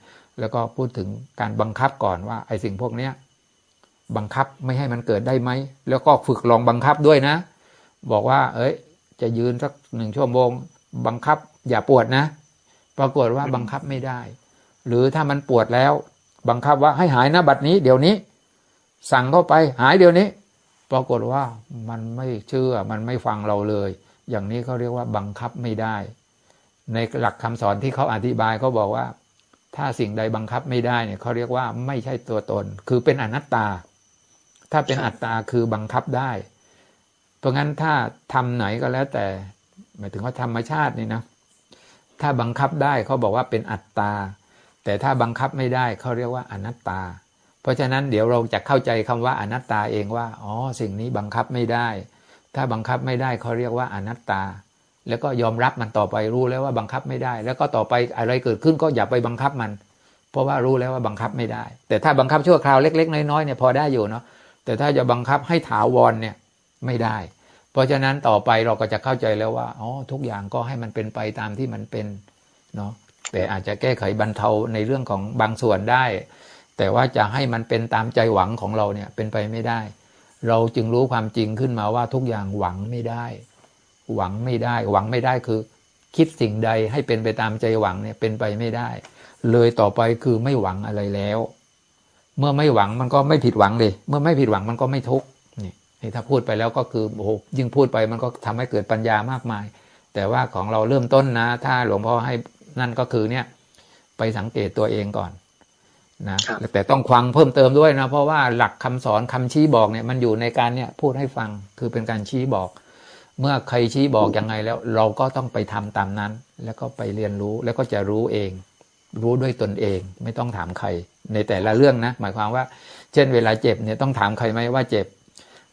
แล้วก็พูดถึงการบังคับก่อนว่าไอ้สิ่งพวกเนี้ยบังคับไม่ให้มันเกิดได้ไหม แล้วก็ฝึกลองบังคับด้วยนะ บอกว่า เอ้ย จะยืนสักหนึ่งชั่วโมง บังคับอย่าปวดนะ ปรากฏว่าบังคับไม่ได้ หรือถ้ามันปวดแล้ว บังคับว่าให้หายนะบัดนี้ เดี๋ยวนี้ สั่งเข้าไปหายเดี๋ยวนี้ ปรากฏว่ามันไม่เชื่อมันไม่ฟังเราเลย อย่างนี้เขาเรียกว่าบังคับไม่ได้ ในหลักคำสอนที่เขาอธิบายเขาบอกว่า ถ้าสิ่งใดบังคับไม่ได้เนี่ยเขาเรียกว่าไม่ใช่ตัวตน คือเป็นอนัตตา ถ้าเป็นอัตตาคือบังคับได้ เพราะงั้นถ้าทำไหนก็แล้วแต่ หมายถึงว่าธรรมชาตินี่นะถ้าบังคับได้เขาบอกว่าเป็นอัตตา แต่ถ้าบังคับไม่ได้เขาเรียกว่าอนัตตา เพราะฉะนั้นเดี๋ยวเราจะเข้าใจคำว่าอนัตตาเองว่าอ๋อสิ่งนี้บังคับไม่ได้ ถ้าบังคับไม่ได้เขาเรียกว่าอนัตตา แล้วก็ยอมรับมันต่อไปรู้แล้วว่าบังคับไม่ได้ แล้วก็ต่อไปอะไรเกิดขึ้นก็อย่าไปบังคับมัน เพราะว่ารู้แล้วว่าบังคับไม่ได้ แต่ถ้าบังคับชั่วคราวเล็ก ๆ น้อยๆเนี่ยพอได้อยู่เนาะแต่ถ้าจะบังคับให้ถาวรเนี่ยไม่ได้ เพราะฉะนั้นต่อไปเราก็จะเข้าใจแล้วว่าอ๋อทุกอย่างก็ให้มันเป็นไปตามที่มันเป็นเนาะแต่อาจจะแก้ไขบรรเทาในเรื่องของบางส่วนได้ แต่ว่าจะให้มันเป็นตามใจหวังของเราเนี่ยเป็นไปไม่ได้ เราจึงรู้ความจริงขึ้นมาว่าทุกอย่างหวังไม่ได้ หวังไม่ได้ หวังไม่ได้คือ คิดสิ่งใดให้เป็นไปตามใจหวังเนี่ยเป็นไปไม่ได้ เลยต่อไปคือไม่หวังอะไรแล้ว เมื่อไม่หวังมันก็ไม่ผิดหวังเลย เมื่อไม่ผิดหวังมันก็ไม่ทุกข์นี่นี่ถ้าพูดไปแล้วก็คือโอ้โหยิ่งพูดไปมันก็ทำให้เกิดปัญญามากมาย แต่ว่าของเราเริ่มต้นนะ ถ้าหลวงพ่อให้นั่นก็คือเนี่ย ไปสังเกตตัวเองก่อนนะครับแต่ต้องควังเพิ่มเติมด้วยนะ เพราะว่าหลักคำสอนคำชี้บอกเนี่ยมันอยู่ในการเนี่ยพูดให้ฟังคือเป็นการชี้บอก เมื่อใครชี้บอกยังไงแล้ว เราก็ต้องไปทำตามนั้น แล้วก็ไปเรียนรู้แล้วก็จะรู้เอง รู้ด้วยตนเอง ไม่ต้องถามใคร ในแต่ละเรื่องนะ หมายความว่า เช่น เวลาเจ็บเนี่ยต้องถามใครไหมว่าเจ็บ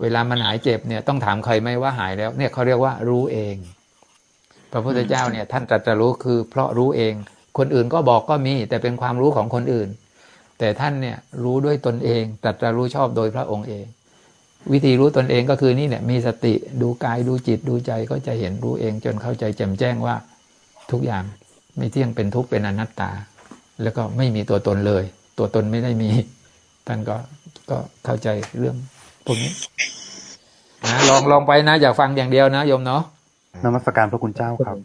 เวลามันหายเจ็บเนี่ยต้องถามใครไหมว่าหายแล้ว เนี่ยเขาเรียกว่ารู้เอง พระพุทธเจ้าเนี่ยท่านตรัสรู้คือ เพราะรู้เอง คนอื่นก็บอกก็มี แต่เป็นความรู้ของคนอื่น แต่ท่านเนี่ยรู้ด้วยตนเองตรัสรู้ชอบโดยพระองค์เอง วิธีรู้ตนเองก็คือนี่เนี่ยมีสติดูกายดูจิตดูใจก็จะเห็นรู้เองจนเข้าใจแจ่มแจ้งว่า ทุกอย่างไม่เที่ยงเป็นทุกข์เป็นอนัตตา แล้วก็ไม่มีตัวตนเลย ตัวตนไม่ได้มี ท่านก็ก็เข้าใจเรื่องพวกนี้นะลองลองไปนะ อย่าฟังอย่างเดียวนะโยมเนาะนมัสการพระคุณเจ้าครับ